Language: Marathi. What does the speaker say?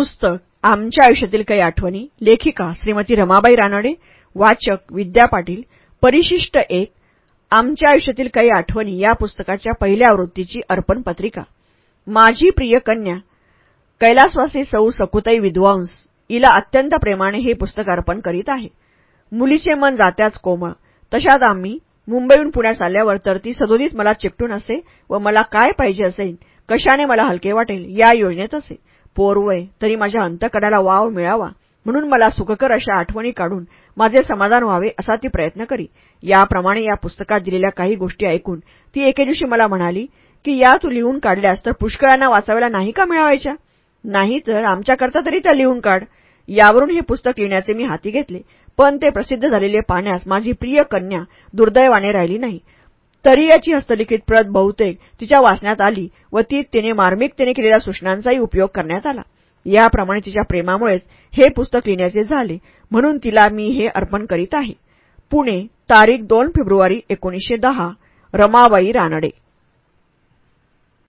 पुस्तक आमच्या आयुष्यातील काही आठवणी लेखिका श्रीमती रमाबाई रानडे वाचक विद्या पाटील परिशिष्ट एक आमच्या आयुष्यातील काही आठवणी या पुस्तकाच्या पहिल्या आवृत्तीची अर्पण पत्रिका. माझी प्रिय कन्या कैलासवासी सौ सकुताई विद्वांस हिला अत्यंत प्रेमाने हे पुस्तक अर्पण करीत आहे. मुलीचे मन जात्याच कोमळ तशात आम्ही मुंबईहून पुण्यास आल्यावर तर ती सदोदित मला चिपटून असे व मला काय पाहिजे असेल कशाने मला हलके वाटेल या योजनेत असे. पोरवय तरी माझ्या अंतकडाला वाव मिळावा. म्हणून मला सुखकर अशा आठवणी काढून माझे समाधान व्हावे असा ती प्रयत्न करी. याप्रमाणे या पुस्तकात दिलेल्या काही गोष्टी ऐकून ती एके दिवशी मला म्हणाली की या तू लिहून काढल्यास तर पुष्कळांना वाचाव्याला नाही का मिळावायच्या? नाही तर आमच्याकरता तरी त्या लिहून काढ. यावरून हे पुस्तक लिहिण्याचे मी हाती घेतले पण ते प्रसिद्ध झालेले पाहण्यास माझी प्रिय कन्या दुर्दैवाने राहिली नाही. तरी याची हस्तलिखित प्रत बहुतेक तिच्या वाचण्यात आली व ती तिने मार्मिकतेने केलेल्या सूचनांचाही उपयोग करण्यात आला. याप्रमाणे तिच्या प्रेमामुळेच हे पुस्तक लिहिण्याचे झाले म्हणून तिला मी हे अर्पण करीत आहे. पुणे तारीख दोन फेब्रुवारी एकोणीसशे दहा रमाबाई रानडे.